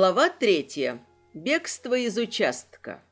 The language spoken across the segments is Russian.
Глава третья. Бегство из участка.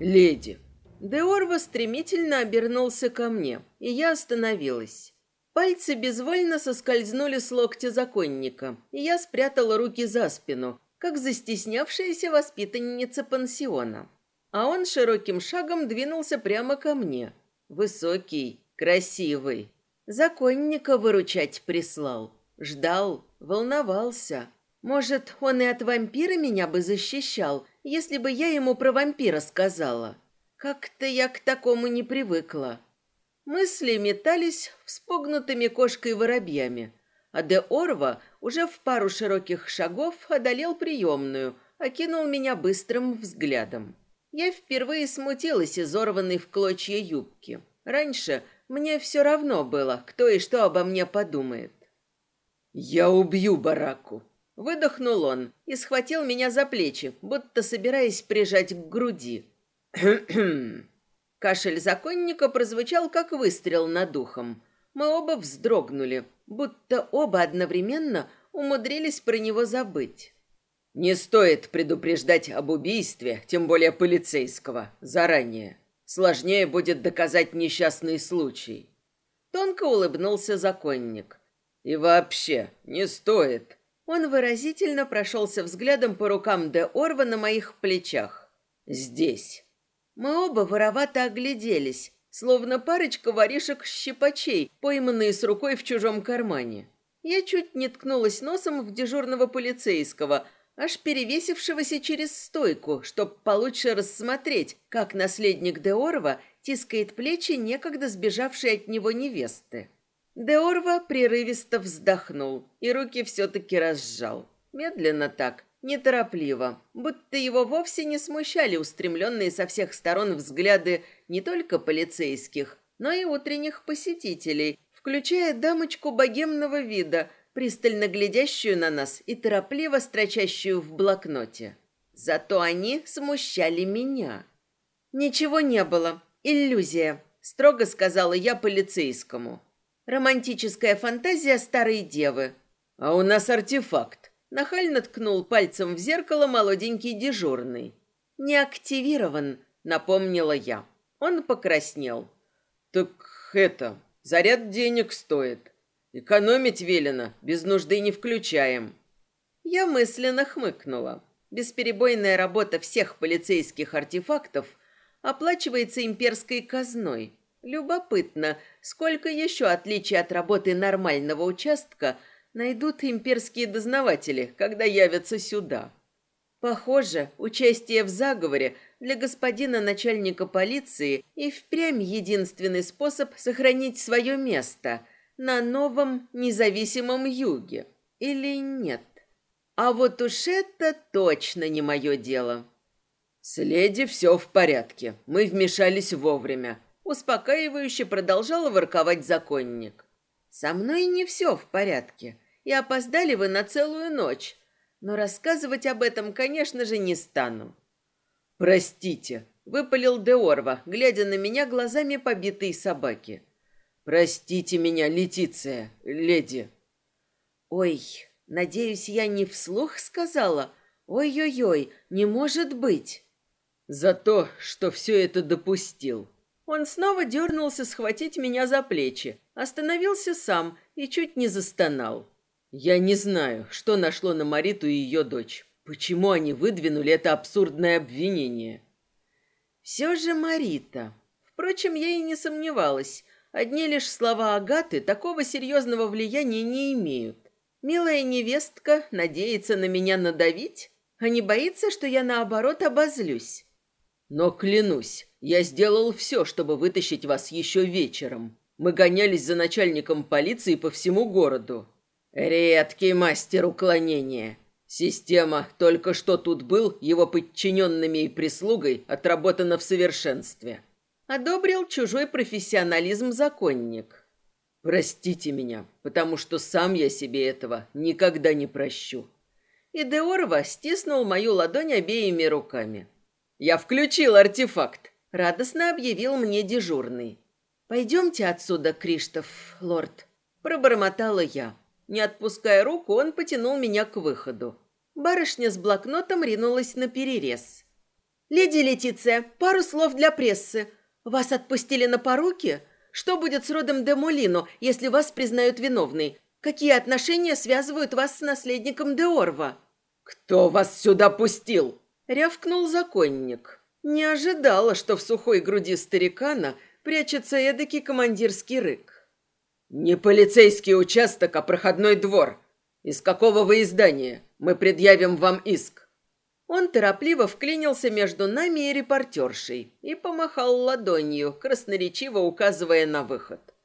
Леди. Деорва стремительно обернулся ко мне, и я остановилась. Пальцы безвольно соскользнули с локтя законника, и я спрятала руки за спину, как застеснявшаяся воспитанница пансиона. А он широким шагом двинулся прямо ко мне. Высокий, красивый. Законника выручать прислал. Ждал, волновался. Может, он и от вампира меня бы защищал, если бы я ему про вампира сказала. Как-то я к такому не привыкла. Мысли метались вспугнутыми кошкой-воробьями, а де Орва уже в пару широких шагов одолел приемную, окинул меня быстрым взглядом. Я впервые смутилась изорванной в клочья юбки. Раньше мне все равно было, кто и что обо мне подумает. «Я убью бараку!» Выдохнул он и схватил меня за плечи, будто собираясь прижать к груди. Кашель законника прозвучал, как выстрел над духом. Мы оба вздрогнули, будто оба одновременно умудрились про него забыть. Не стоит предупреждать об убийстве, тем более полицейского, заранее. Сложнее будет доказать несчастный случай. Тонко улыбнулся законник. И вообще, не стоит. Он выразительно прошелся взглядом по рукам де Орва на моих плечах. Здесь. Мы оба воровато огляделись, словно парочка воришек-щипачей, пойманные с рукой в чужом кармане. Я чуть не ткнулась носом в дежурного полицейского, аж перевесившегося через стойку, чтоб получше рассмотреть, как наследник Деорва тискает плечи некогда сбежавшей от него невесты. Деорва прерывисто вздохнул и руки все-таки разжал. Медленно так, неторопливо, будто его вовсе не смущали устремленные со всех сторон взгляды не только полицейских, но и утренних посетителей, включая дамочку богемного вида, пристально глядящую на нас и торопливо строчащую в блокноте. Зато они смущали меня. «Ничего не было. Иллюзия», — строго сказала я полицейскому. Романтическая фантазия старой девы. А у нас артефакт. Нахально ткнул пальцем в зеркало молоденький дежурный. Не активирован, напомнила я. Он покраснел. Так это, заряд денег стоит. Экономить велено, без нужды не включаем. Я мысленно хмыкнула. Бесперебойная работа всех полицейских артефактов оплачивается имперской казной. Любопытно, сколько еще отличий от работы нормального участка найдут имперские дознаватели, когда явятся сюда. Похоже, участие в заговоре для господина начальника полиции и впрямь единственный способ сохранить свое место на новом независимом юге. Или нет? А вот уж это точно не мое дело. С леди все в порядке. Мы вмешались вовремя. Успокаивающе продолжал ворковать законник. «Со мной не все в порядке, и опоздали вы на целую ночь, но рассказывать об этом, конечно же, не стану». «Простите», — выпалил Деорва, глядя на меня глазами побитой собаки. «Простите меня, Летиция, леди». «Ой, надеюсь, я не вслух сказала? Ой-ой-ой, не может быть!» «За то, что все это допустил», он снова дернулся схватить меня за плечи, остановился сам и чуть не застонал. Я не знаю, что нашло на Мариту и ее дочь. Почему они выдвинули это абсурдное обвинение? Все же Марита. Впрочем, я и не сомневалась. Одни лишь слова Агаты такого серьезного влияния не имеют. Милая невестка надеется на меня надавить, а не боится, что я наоборот обозлюсь. Но клянусь, я сделал все, чтобы вытащить вас еще вечером. Мы гонялись за начальником полиции по всему городу. Редкий мастер уклонения. Система только что тут был, его подчиненными и прислугой отработана в совершенстве. Одобрил чужой профессионализм законник. Простите меня, потому что сам я себе этого никогда не прощу. И Деорва стиснул мою ладонь обеими руками. «Я включил артефакт», — радостно объявил мне дежурный. «Пойдемте отсюда, Криштоф, лорд», — пробормотала я. Не отпуская руку, он потянул меня к выходу. Барышня с блокнотом ринулась на перерез. «Леди Летиция, пару слов для прессы. Вас отпустили на поруки? Что будет с родом де Молино, если вас признают виновной? Какие отношения связывают вас с наследником де Орва?» «Кто вас сюда пустил?» — рявкнул законник. Не ожидала, что в сухой груди старикана прячется эдакий командирский рык. «Не полицейский участок, а проходной двор. Из какого вы издания? Мы предъявим вам иск». Он торопливо вклинился между нами и репортершей и помахал ладонью, красноречиво указывая на выход.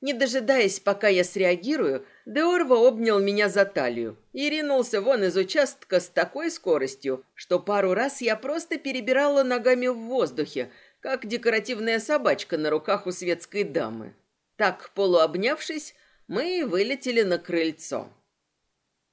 Не дожидаясь, пока я среагирую, Деорва обнял меня за талию и ринулся вон из участка с такой скоростью, что пару раз я просто перебирала ногами в воздухе, как декоративная собачка на руках у светской дамы. Так, полуобнявшись, мы вылетели на крыльцо.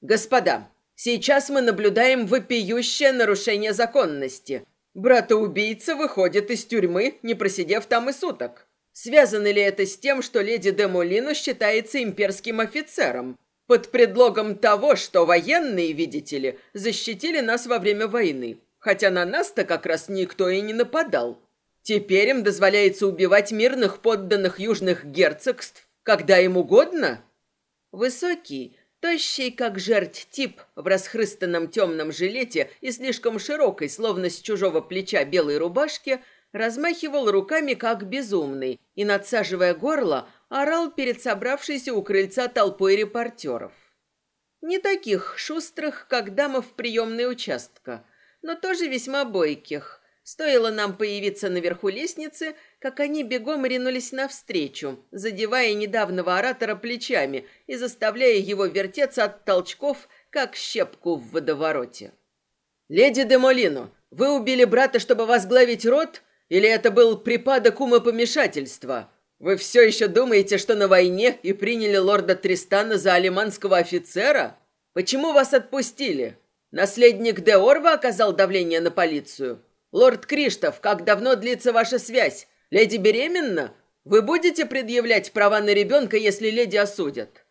«Господа, сейчас мы наблюдаем вопиющее нарушение законности. Брата-убийца выходит из тюрьмы, не просидев там и суток. Связано ли это с тем, что леди де Молино считается имперским офицером? Под предлогом того, что военные, видите ли, защитили нас во время войны. Хотя на нас-то как раз никто и не нападал. Теперь им дозволяется убивать мирных подданных южных герцогств, когда им угодно? Высокий, тощий, как жерть тип в расхрыстанном темном жилете и слишком широкой, словно с чужого плеча белой рубашке – размахивал руками как безумный и, надсаживая горло, орал перед собравшейся у крыльца толпой репортеров. Не таких шустрых, как дама в приемной участка, но тоже весьма бойких. Стоило нам появиться наверху лестницы, как они бегом ринулись навстречу, задевая недавнего оратора плечами и заставляя его вертеться от толчков, как щепку в водовороте. «Леди де Молино, вы убили брата, чтобы возглавить род?» Или это был припадок умопомешательства? Вы все еще думаете, что на войне и приняли лорда Тристана за алиманского офицера? Почему вас отпустили? Наследник де Орва оказал давление на полицию? Лорд Криштов, как давно длится ваша связь? Леди беременна? Вы будете предъявлять права на ребенка, если леди осудят?»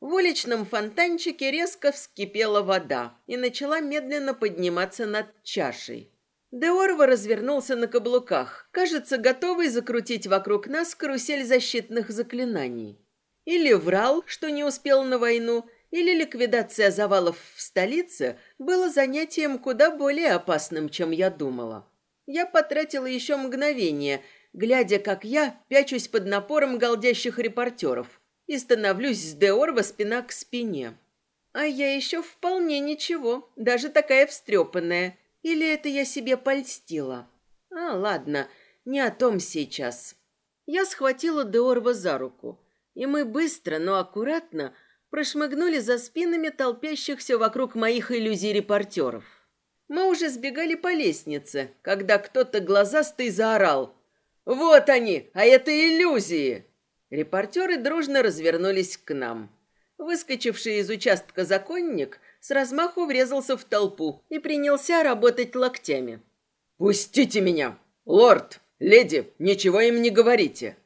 В уличном фонтанчике резко вскипела вода и начала медленно подниматься над чашей. Деорва развернулся на каблуках, кажется, готовый закрутить вокруг нас карусель защитных заклинаний. Или врал, что не успел на войну, или ликвидация завалов в столице было занятием куда более опасным, чем я думала. Я потратила еще мгновение, глядя, как я пячусь под напором голдящих репортеров и становлюсь с Деорва спина к спине. А я еще вполне ничего, даже такая встрепанная – или это я себе польстила? А, ладно, не о том сейчас. Я схватила Деорва за руку, и мы быстро, но аккуратно прошмыгнули за спинами толпящихся вокруг моих иллюзий репортеров. Мы уже сбегали по лестнице, когда кто-то глазастый заорал. «Вот они, а это иллюзии!» Репортеры дружно развернулись к нам. Выскочивший из участка законник с размаху врезался в толпу и принялся работать локтями. «Пустите меня! Лорд, леди, ничего им не говорите!»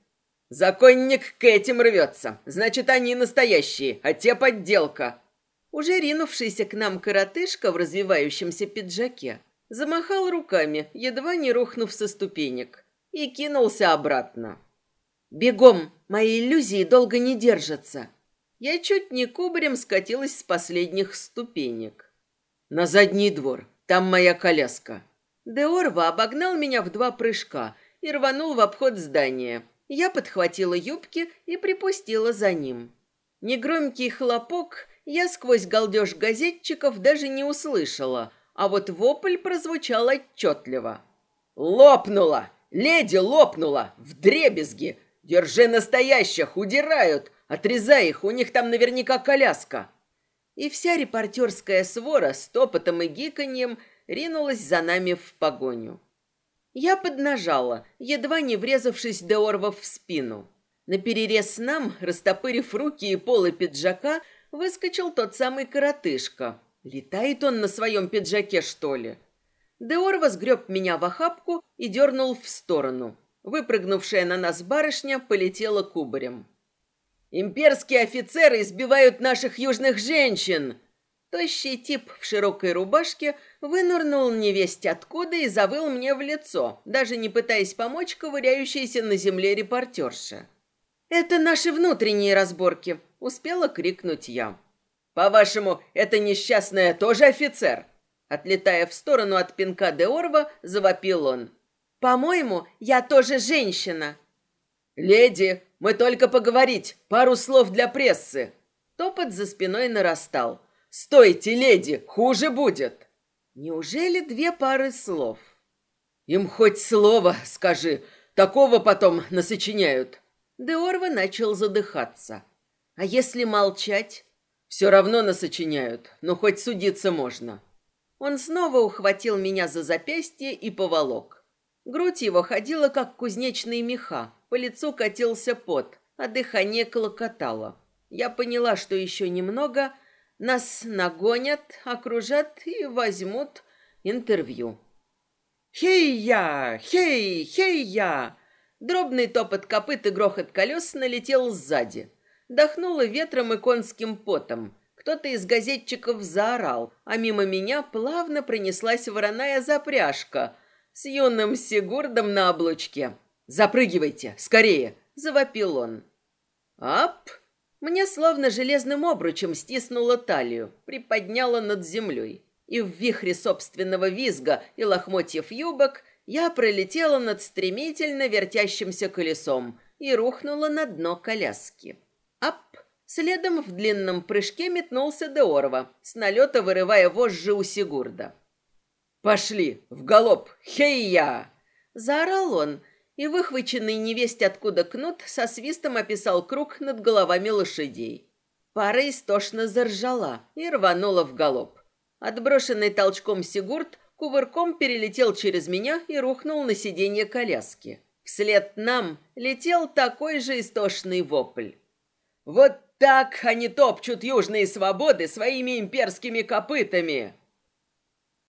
«Законник к этим рвется. Значит, они настоящие, а те подделка». Уже ринувшийся к нам коротышка в развивающемся пиджаке замахал руками, едва не рухнув со ступенек, и кинулся обратно. «Бегом! Мои иллюзии долго не держатся!» Я чуть не кубарем скатилась с последних ступенек. «На задний двор. Там моя коляска». Деорва обогнал меня в два прыжка и рванул в обход здания. Я подхватила юбки и припустила за ним. Негромкий хлопок я сквозь галдеж газетчиков даже не услышала, а вот вопль прозвучал отчетливо. «Лопнула! Леди лопнула! В дребезги! Держи настоящих! Удирают! Отрезай их, у них там наверняка коляска. И вся репортерская свора с топотом и гиканьем ринулась за нами в погоню. Я поднажала, едва не врезавшись Деорва в спину. На перерез нам, растопырив руки и полы пиджака, выскочил тот самый коротышка. Летает он на своем пиджаке, что ли? Деорва сгреб меня в охапку и дернул в сторону. Выпрыгнувшая на нас барышня полетела кубарем. Имперские офицеры избивают наших южных женщин!» Тощий тип в широкой рубашке вынурнул невесть откуда и завыл мне в лицо, даже не пытаясь помочь ковыряющейся на земле репортерша. «Это наши внутренние разборки», — успела крикнуть я. «По-вашему, это несчастная тоже офицер?» Отлетая в сторону от пинка Деорва, завопил он. «По-моему, я тоже женщина». «Леди, мы только поговорить, пару слов для прессы». Топот за спиной нарастал. «Стойте, леди, хуже будет!» Неужели две пары слов? «Им хоть слово скажи, такого потом насочиняют». Деорва начал задыхаться. «А если молчать?» «Все равно насочиняют, но хоть судиться можно». Он снова ухватил меня за запястье и поволок. Грудь его ходила, как кузнечные меха, по лицу катился пот, а дыхание клокотало. Я поняла, что еще немного — нас нагонят, окружат и возьмут интервью. «Хей-я! Хей! Хей-я!» Дробный топот копыт и грохот колес налетел сзади. Дохнуло ветром и конским потом. Кто-то из газетчиков заорал, а мимо меня плавно пронеслась вороная запряжка с юным Сигурдом на облучке. «Запрыгивайте, скорее!» – завопил он. «Ап!» Мне словно железным обручем стиснуло талию, приподняло над землей. И в вихре собственного визга и лохмотьев юбок я пролетела над стремительно вертящимся колесом и рухнула на дно коляски. Ап! Следом в длинном прыжке метнулся Деорова, с налета вырывая вожжи у Сигурда. «Пошли! В галоп! Хей-я!» Заорал он, и выхваченный невесть откуда кнут со свистом описал круг над головами лошадей. Пара истошно заржала и рванула в галоп. Отброшенный толчком Сигурд кувырком перелетел через меня и рухнул на сиденье коляски. Вслед нам летел такой же истошный вопль. «Вот так они топчут южные свободы своими имперскими копытами!»